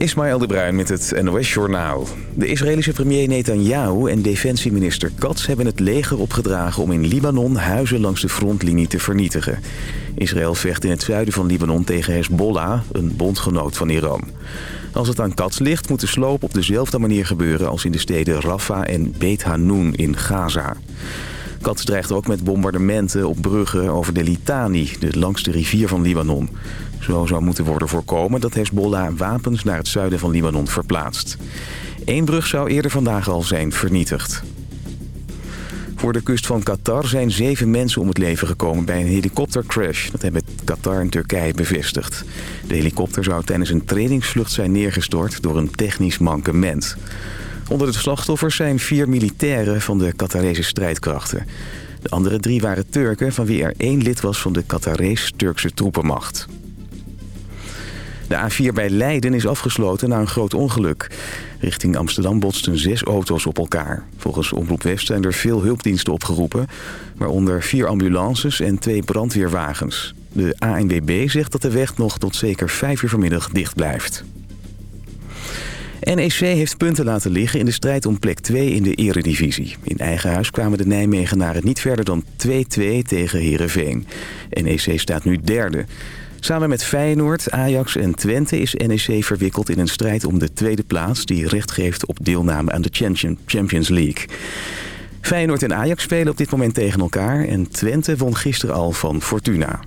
Ismaël de Bruin met het NOS Journaal. De Israëlische premier Netanyahu en defensieminister Katz hebben het leger opgedragen... om in Libanon huizen langs de frontlinie te vernietigen. Israël vecht in het zuiden van Libanon tegen Hezbollah, een bondgenoot van Iran. Als het aan Katz ligt, moet de sloop op dezelfde manier gebeuren... als in de steden Rafah en Beit Hanoun in Gaza. Katz dreigt ook met bombardementen op bruggen over de Litani, de langste rivier van Libanon. Zo zou moeten worden voorkomen dat Hezbollah wapens naar het zuiden van Libanon verplaatst. Eén brug zou eerder vandaag al zijn vernietigd. Voor de kust van Qatar zijn zeven mensen om het leven gekomen bij een helikoptercrash. Dat hebben Qatar en Turkije bevestigd. De helikopter zou tijdens een trainingsvlucht zijn neergestort door een technisch mankement. Onder de slachtoffers zijn vier militairen van de Qatarese strijdkrachten. De andere drie waren Turken, van wie er één lid was van de Qatarese-Turkse troepenmacht. De A4 bij Leiden is afgesloten na een groot ongeluk. Richting Amsterdam botsten zes auto's op elkaar. Volgens Omroep West zijn er veel hulpdiensten opgeroepen... waaronder vier ambulances en twee brandweerwagens. De ANWB zegt dat de weg nog tot zeker vijf uur vanmiddag dicht blijft. NEC heeft punten laten liggen in de strijd om plek 2 in de eredivisie. In eigen huis kwamen de Nijmegenaren niet verder dan 2-2 tegen Heerenveen. NEC staat nu derde. Samen met Feyenoord, Ajax en Twente is NEC verwikkeld in een strijd om de tweede plaats... die recht geeft op deelname aan de Champions League. Feyenoord en Ajax spelen op dit moment tegen elkaar... en Twente won gisteren al van Fortuna.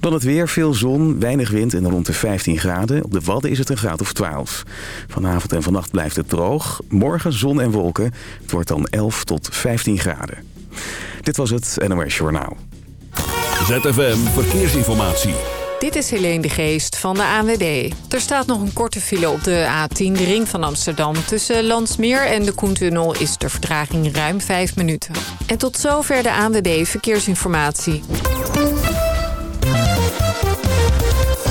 Dan het weer, veel zon, weinig wind en rond de 15 graden. Op de Wadden is het een graad of 12. Vanavond en vannacht blijft het droog. Morgen zon en wolken. Het wordt dan 11 tot 15 graden. Dit was het NOS Journaal. ZFM Verkeersinformatie. Dit is Helene de Geest van de ANWB. Er staat nog een korte file op de A10, de ring van Amsterdam. Tussen Landsmeer en de Koentunnel is de vertraging ruim 5 minuten. En tot zover de ANWB Verkeersinformatie.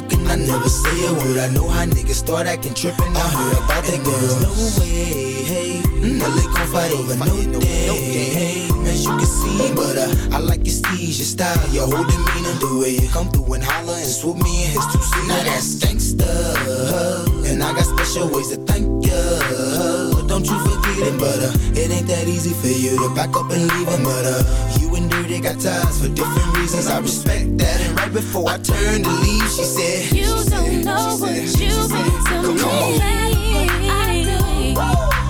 Looking, I never say a word. I know how niggas start acting tripping. I heard about that girl. No way, hey. No, they gon' fight over no day. Hey, as you can see, but uh, I like your steez, your style, your whole demeanor, the way you come through and holler and swoop me in his two seat. Now that's gangsta, and I got special ways to thank ya don't you forget it, but uh, it ain't that easy for you to back up and leave him, but uh, you and her, they got ties for different reasons. I respect that. And right before I turned to leave, she said, You don't know what you mean to me. Come on. I do.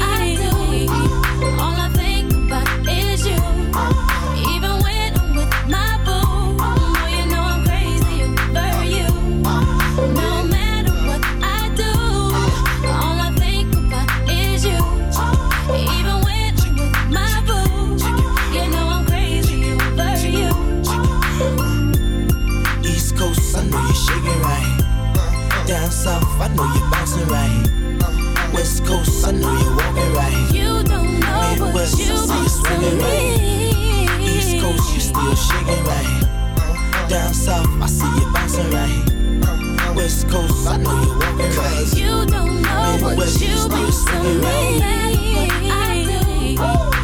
shining East Coast, you still shaking right. Down south, I see you bouncing right. West Coast, I know you're walking like You don't know Midwest, what you mean to me I do.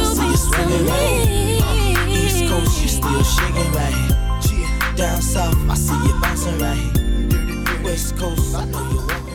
can see you swinging right. East Coast, you still shaking right. Down south, I see you bouncing right. West Coast, I know you want.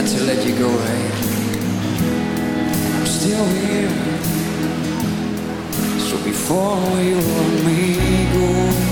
had to let you go, right? I'm still here. So before you let me go.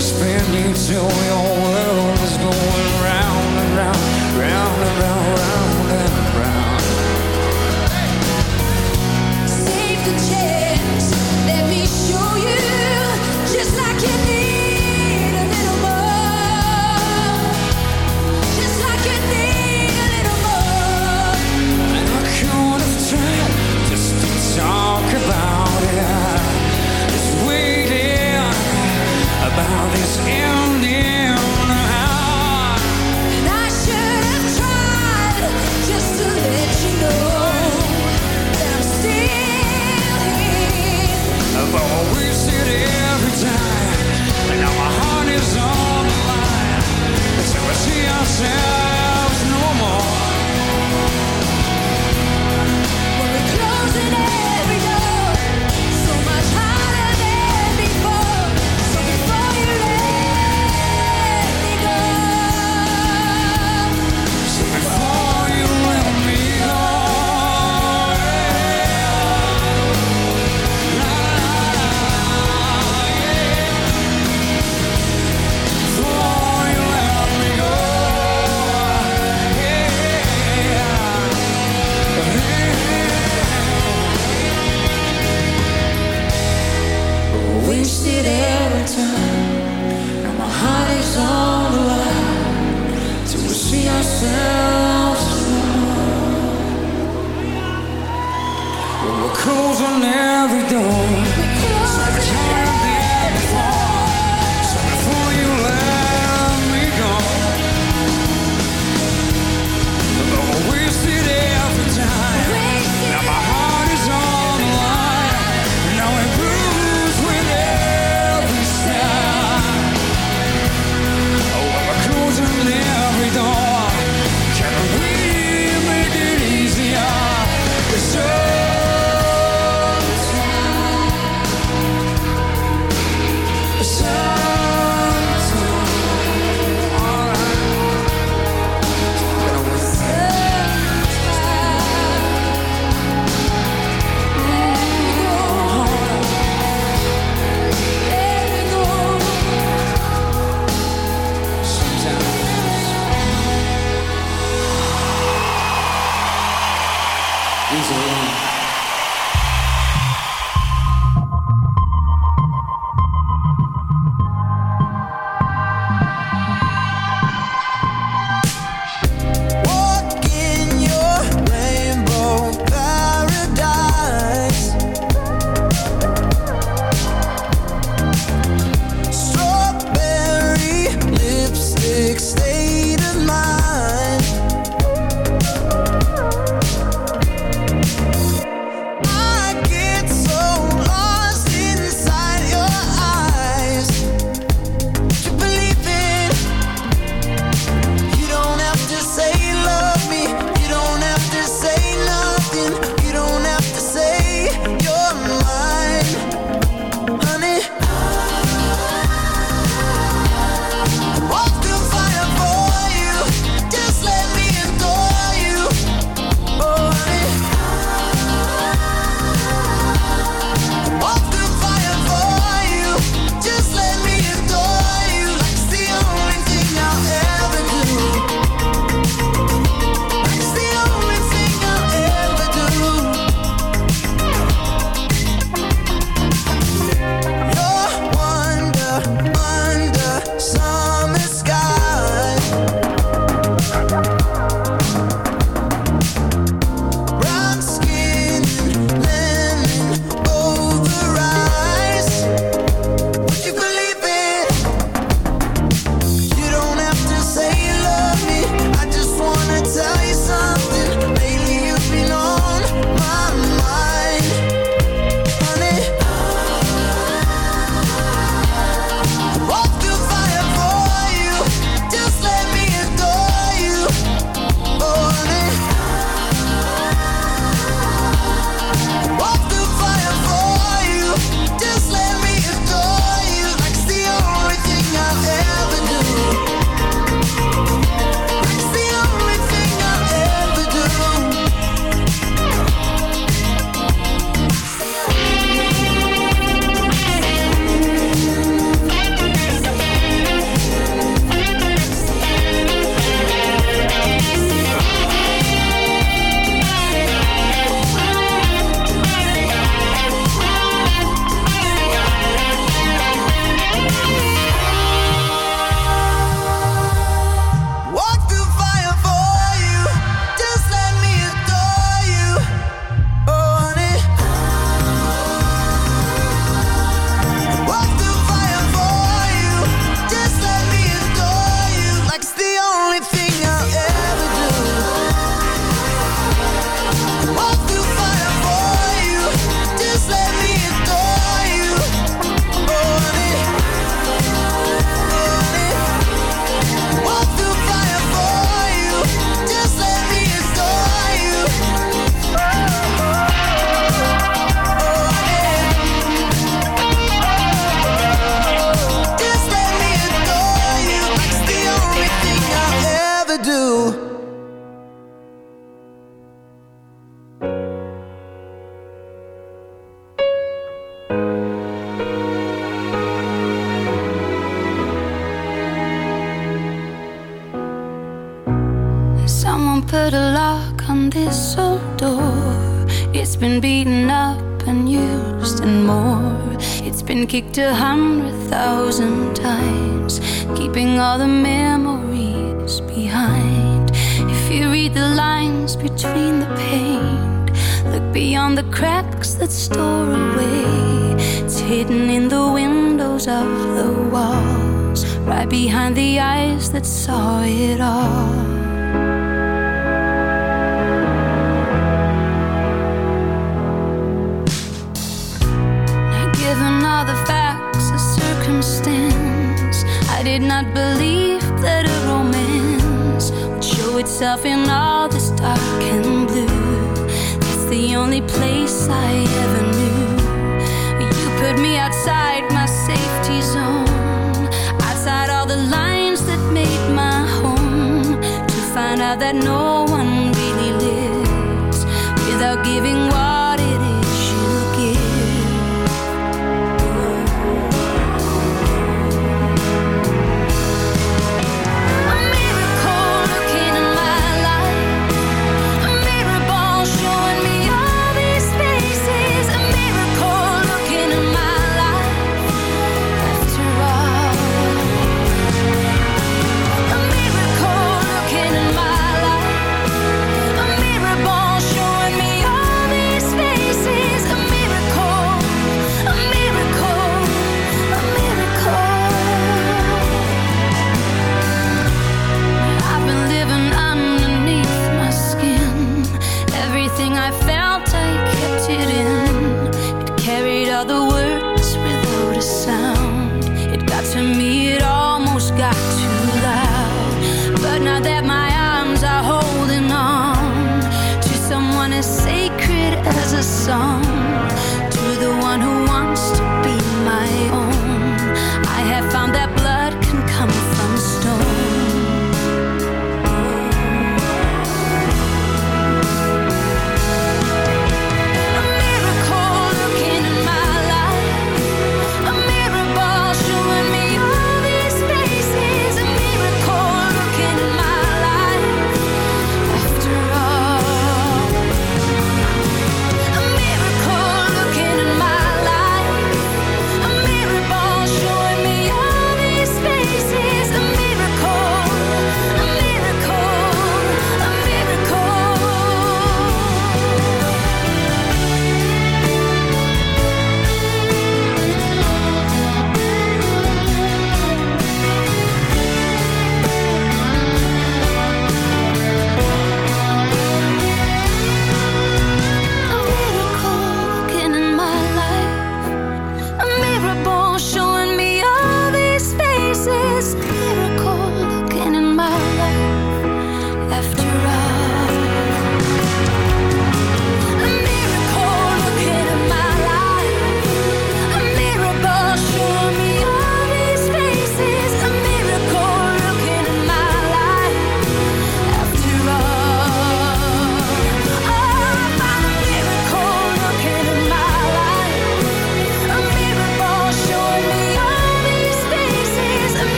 Spin spinning till your world is going round and round, round and round, round and round. Save the change.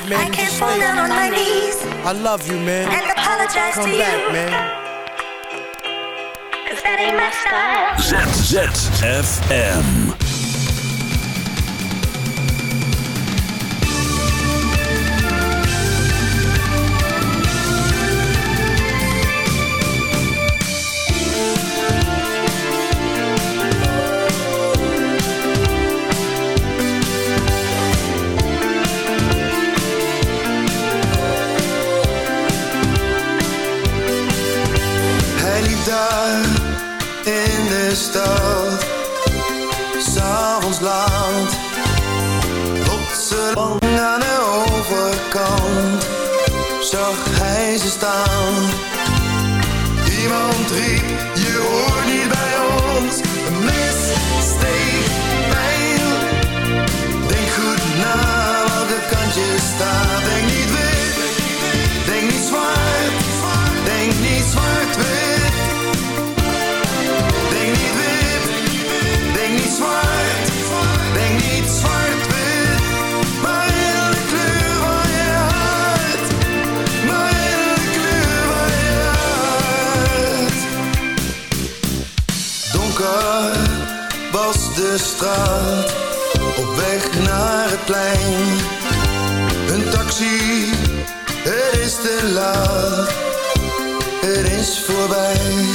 said, man, I can't fall down on my knees. I love you, man. And apologize Come to back, you. man. Cause that ain't my style. ZZFM. plein. Een taxi, er is te laat, er is voorbij.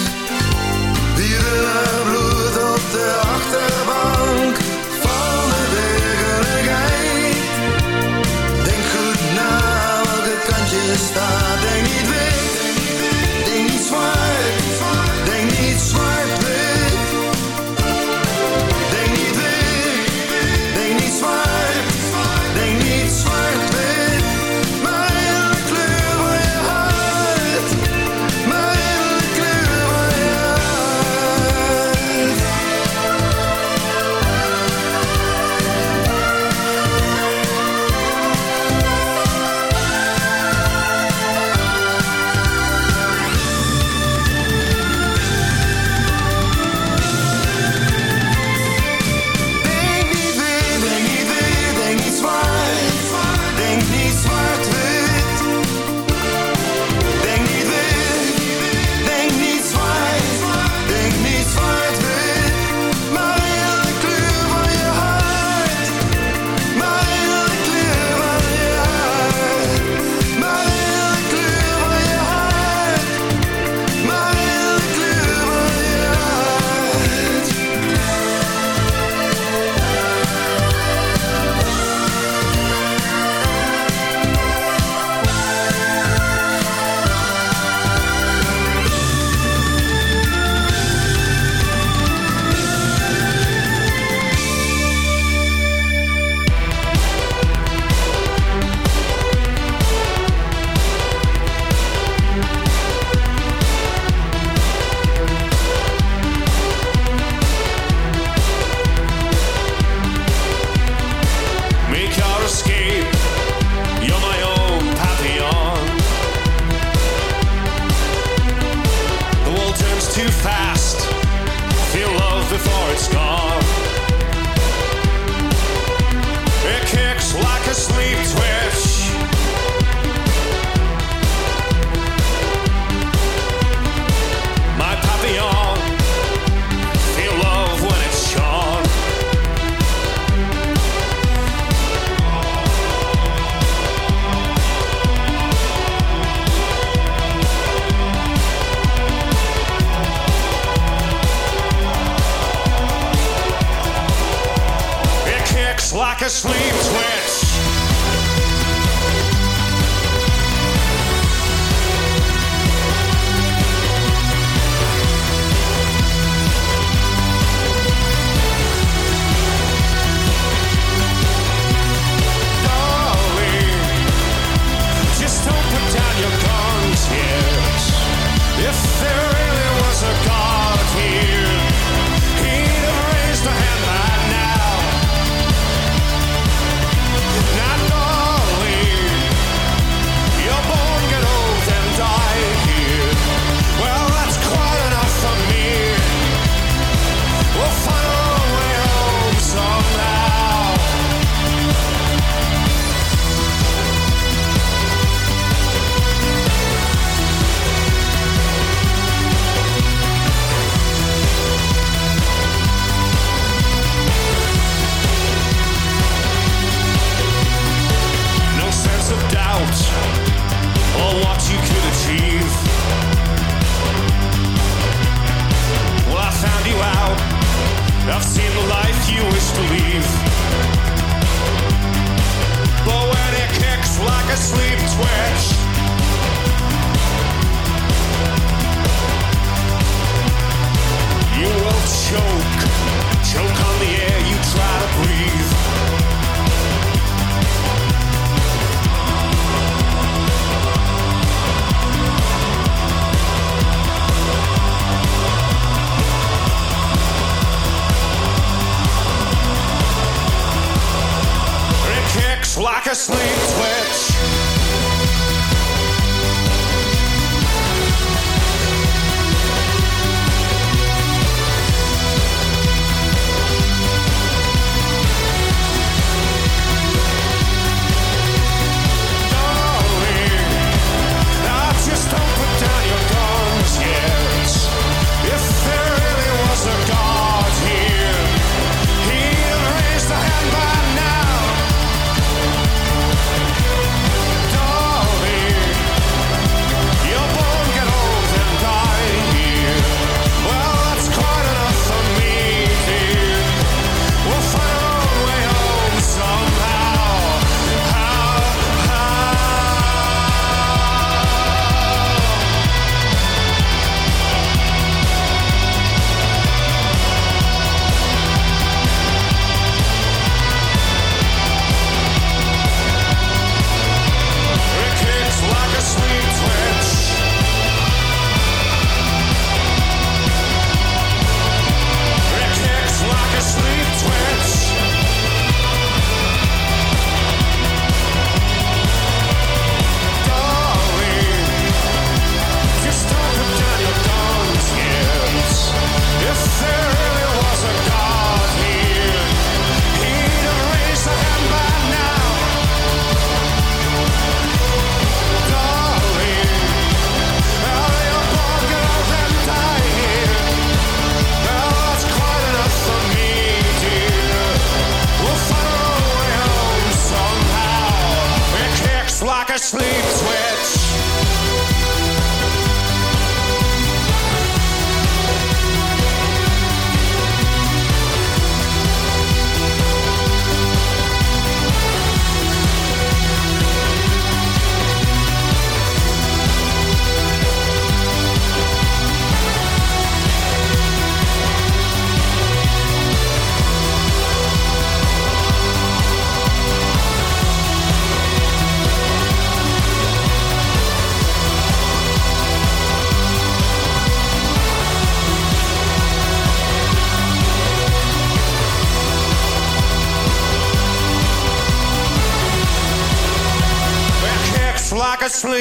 Wielen bloed op de achterbank van de werkelijkheid. Denk goed na welke kant je staat.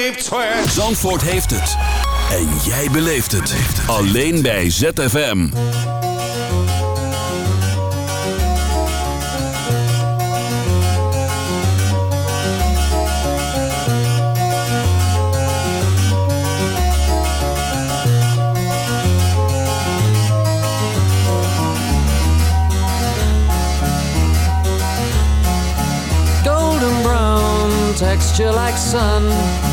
Like a sleep twitch. Zandvoort heeft het. En jij beleeft het. Alleen bij ZFM. golden brown texture like sun